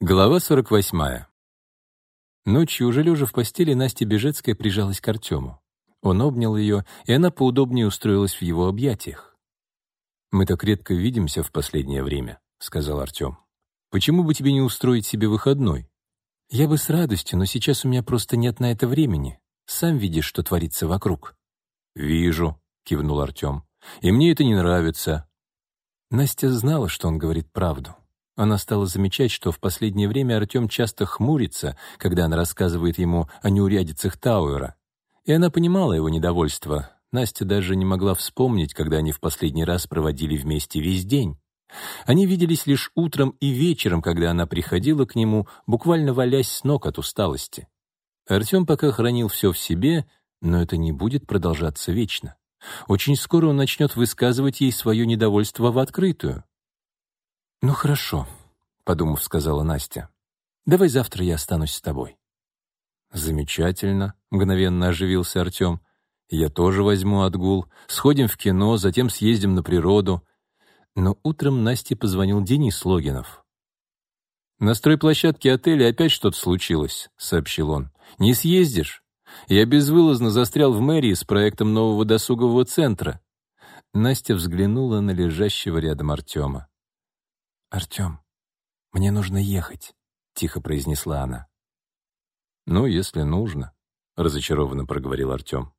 Глава 48. Ночью, уже лежа в постели, Настя Бежецкая прижалась к Артему. Он обнял ее, и она поудобнее устроилась в его объятиях. «Мы так редко видимся в последнее время», — сказал Артем. «Почему бы тебе не устроить себе выходной?» «Я бы с радостью, но сейчас у меня просто нет на это времени. Сам видишь, что творится вокруг». «Вижу», — кивнул Артем. «И мне это не нравится». Настя знала, что он говорит правду. Она стала замечать, что в последнее время Артем часто хмурится, когда она рассказывает ему о неурядицах Тауэра. И она понимала его недовольство. Настя даже не могла вспомнить, когда они в последний раз проводили вместе весь день. Они виделись лишь утром и вечером, когда она приходила к нему, буквально валясь с ног от усталости. Артем пока хранил все в себе, но это не будет продолжаться вечно. Очень скоро он начнет высказывать ей свое недовольство в открытую. «Ну хорошо», — подумав, сказала Настя. «Давай завтра я останусь с тобой». «Замечательно», — мгновенно оживился Артем. «Я тоже возьму отгул. Сходим в кино, затем съездим на природу». Но утром Насте позвонил Денис Логинов. «На стройплощадке отеля опять что-то случилось», — сообщил он. «Не съездишь? Я безвылазно застрял в мэрии с проектом нового досугового центра». Настя взглянула на лежащего рядом Артема. «Артем, мне нужно ехать», — тихо произнесла она. «Ну, если нужно», — разочарованно проговорил Артем.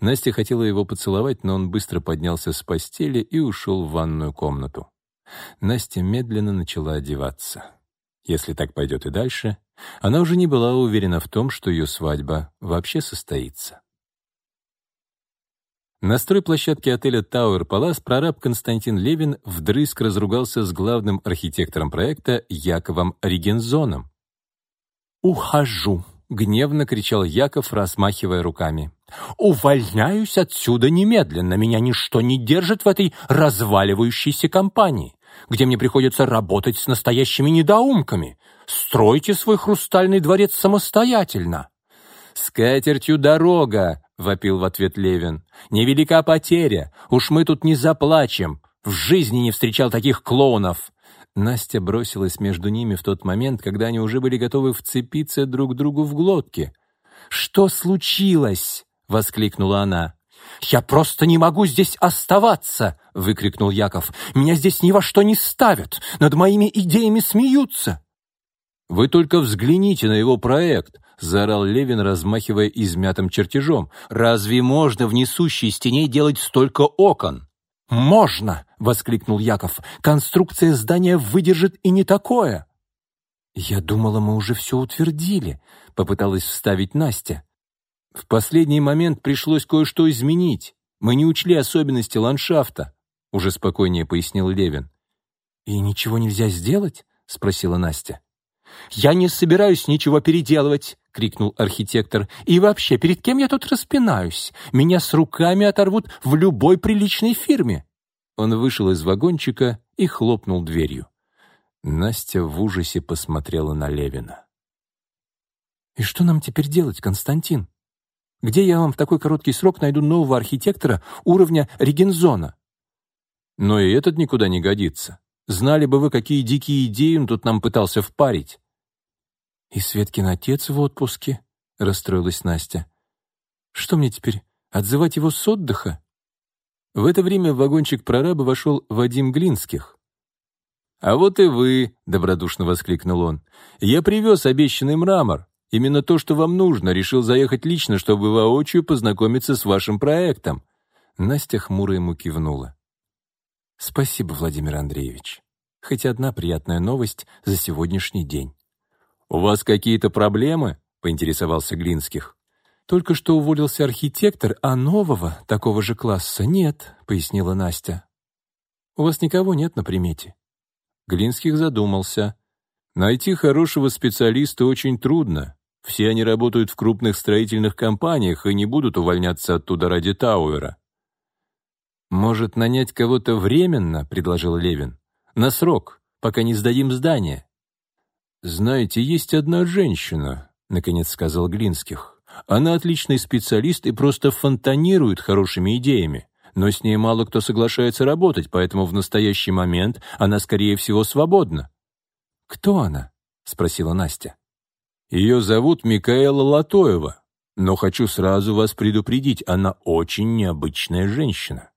Настя хотела его поцеловать, но он быстро поднялся с постели и ушел в ванную комнату. Настя медленно начала одеваться. Если так пойдет и дальше, она уже не была уверена в том, что ее свадьба вообще состоится. На стройплощадке отеля Tower Palace прораб Константин Левин вдрызг разругался с главным архитектором проекта Яковом Регензоном. «Ухожу!» — гневно кричал Яков, размахивая руками. «Увольняюсь отсюда немедленно! Меня ничто не держит в этой разваливающейся компании, где мне приходится работать с настоящими недоумками. Стройте свой хрустальный дворец самостоятельно!» «С катертью дорога!» — вопил в ответ Левин. «Невелика потеря. Уж мы тут не заплачем. В жизни не встречал таких клоунов». Настя бросилась между ними в тот момент, когда они уже были готовы вцепиться друг другу в глотки. «Что случилось?» — воскликнула она. «Я просто не могу здесь оставаться!» — выкрикнул Яков. «Меня здесь ни во что не ставят! Над моими идеями смеются!» «Вы только взгляните на его проект!» — заорал Левин, размахивая измятым чертежом. «Разве можно в несущей стене делать столько окон?» «Можно!» — воскликнул Яков. «Конструкция здания выдержит и не такое!» «Я думала, мы уже все утвердили», — попыталась вставить Настя. «В последний момент пришлось кое-что изменить. Мы не учли особенности ландшафта», — уже спокойнее пояснил Левин. «И ничего нельзя сделать?» — спросила Настя. «Я не собираюсь ничего переделывать», — крикнул архитектор. «И вообще, перед кем я тут распинаюсь? Меня с руками оторвут в любой приличной фирме». Он вышел из вагончика и хлопнул дверью. Настя в ужасе посмотрела на Левина. «И что нам теперь делать, Константин? Где я вам в такой короткий срок найду нового архитектора уровня Регензона?» «Но и этот никуда не годится. Знали бы вы, какие дикие идеи он тут нам пытался впарить». «И Светкин отец в отпуске?» — расстроилась Настя. «Что мне теперь, отзывать его с отдыха?» В это время в вагончик прораба вошел Вадим Глинских. «А вот и вы!» — добродушно воскликнул он. «Я привез обещанный мрамор. Именно то, что вам нужно. Решил заехать лично, чтобы воочию познакомиться с вашим проектом». Настя хмуро ему кивнула. «Спасибо, Владимир Андреевич. Хоть одна приятная новость за сегодняшний день». «У вас какие-то проблемы?» — поинтересовался Глинских. «Только что уволился архитектор, а нового, такого же класса, нет», — пояснила Настя. «У вас никого нет на примете?» Глинских задумался. «Найти хорошего специалиста очень трудно. Все они работают в крупных строительных компаниях и не будут увольняться оттуда ради Тауэра». «Может, нанять кого-то временно?» — предложил Левин. «На срок, пока не сдадим здание». «Знаете, есть одна женщина», — наконец сказал Глинских. «Она отличный специалист и просто фонтанирует хорошими идеями. Но с ней мало кто соглашается работать, поэтому в настоящий момент она, скорее всего, свободна». «Кто она?» спросила Настя. «Ее зовут Микаэла Латоева, но хочу сразу вас предупредить, она очень необычная женщина.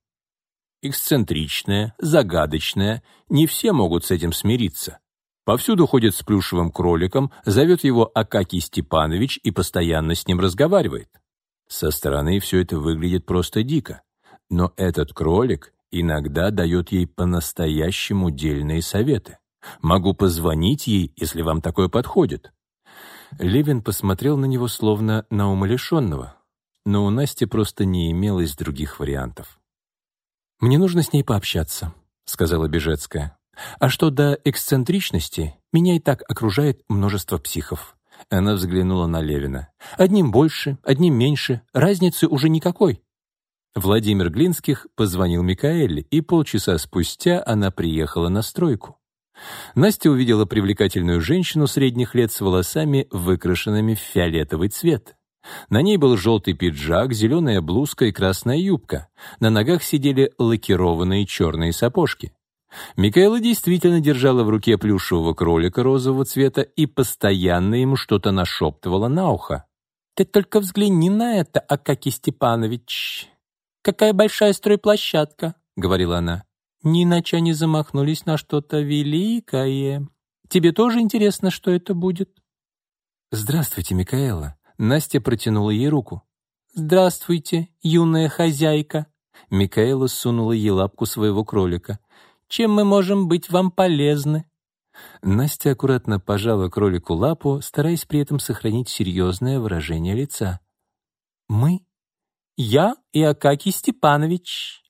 Эксцентричная, загадочная, не все могут с этим смириться. Повсюду ходит с плюшевым кроликом, зовет его Акакий Степанович и постоянно с ним разговаривает. Со стороны все это выглядит просто дико. Но этот кролик иногда дает ей по-настоящему дельные советы. Могу позвонить ей, если вам такое подходит». Левин посмотрел на него словно на умалишенного, но у Насти просто не имелось других вариантов. «Мне нужно с ней пообщаться», — сказала Бежецкая. «А что до эксцентричности, меня и так окружает множество психов». Она взглянула на Левина. «Одним больше, одним меньше, разницы уже никакой». Владимир Глинских позвонил Микаэле, и полчаса спустя она приехала на стройку. Настя увидела привлекательную женщину средних лет с волосами, выкрашенными в фиолетовый цвет. На ней был желтый пиджак, зеленая блузка и красная юбка. На ногах сидели лакированные черные сапожки. Микаэла действительно держала в руке плюшевого кролика розового цвета и постоянно ему что-то нашептывала на ухо. «Ты только взгляни на это, Акакий Степанович! Какая большая стройплощадка!» — говорила она. «Не иначе они замахнулись на что-то великое. Тебе тоже интересно, что это будет?» «Здравствуйте, Микаэла!» Настя протянула ей руку. «Здравствуйте, юная хозяйка!» Микаэла сунула ей лапку своего кролика. Чем мы можем быть вам полезны?» Настя аккуратно пожала кролику лапу, стараясь при этом сохранить серьезное выражение лица. «Мы? Я и Акакий Степанович».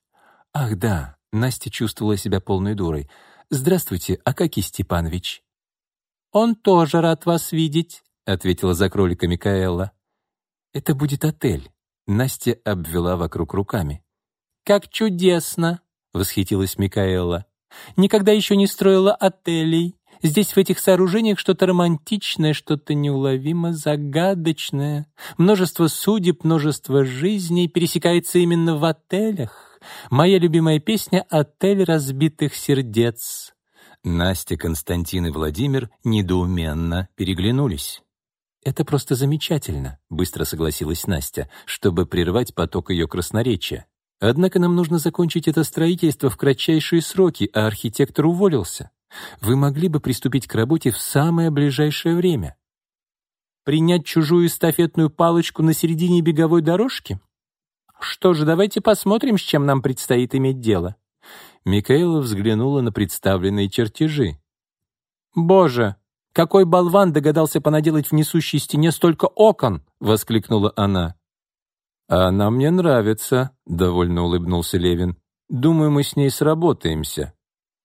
«Ах да», — Настя чувствовала себя полной дурой. «Здравствуйте, Акакий Степанович». «Он тоже рад вас видеть», — ответила за кролика Микаэла. «Это будет отель», — Настя обвела вокруг руками. «Как чудесно!» — восхитилась Микаэла. Никогда еще не строила отелей. Здесь в этих сооружениях что-то романтичное, что-то неуловимо загадочное. Множество судеб, множество жизней пересекается именно в отелях. Моя любимая песня «Отель разбитых сердец». Настя, Константин и Владимир недоуменно переглянулись. «Это просто замечательно», — быстро согласилась Настя, чтобы прервать поток ее красноречия. Однако нам нужно закончить это строительство в кратчайшие сроки, а архитектор уволился. Вы могли бы приступить к работе в самое ближайшее время. Принять чужую эстафетную палочку на середине беговой дорожки? Что же, давайте посмотрим, с чем нам предстоит иметь дело. Микаэла взглянула на представленные чертежи. «Боже, какой болван догадался понаделать в несущей стене столько окон!» — воскликнула она. «А «Она мне нравится», — довольно улыбнулся Левин. «Думаю, мы с ней сработаемся».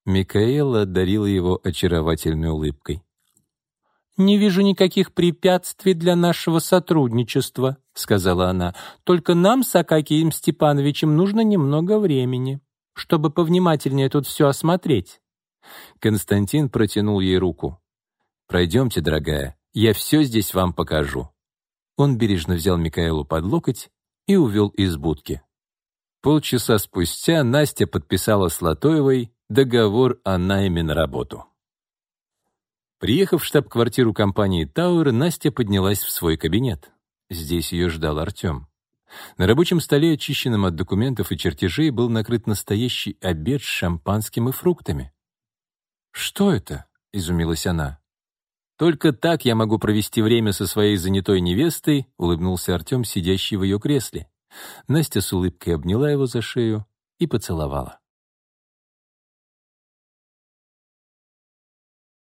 Микаэла одарила его очаровательной улыбкой. «Не вижу никаких препятствий для нашего сотрудничества», — сказала она. «Только нам с Акакием Степановичем нужно немного времени, чтобы повнимательнее тут все осмотреть». Константин протянул ей руку. «Пройдемте, дорогая, я все здесь вам покажу». Он бережно взял Микаэлу под локоть и увел из будки. Полчаса спустя Настя подписала с Латоевой договор о найме на работу. Приехав в штаб-квартиру компании «Тауэр», Настя поднялась в свой кабинет. Здесь ее ждал Артем. На рабочем столе, очищенном от документов и чертежей, был накрыт настоящий обед с шампанским и фруктами. «Что это?» — изумилась она. «Только так я могу провести время со своей занятой невестой», — улыбнулся Артем, сидящий в ее кресле. Настя с улыбкой обняла его за шею и поцеловала.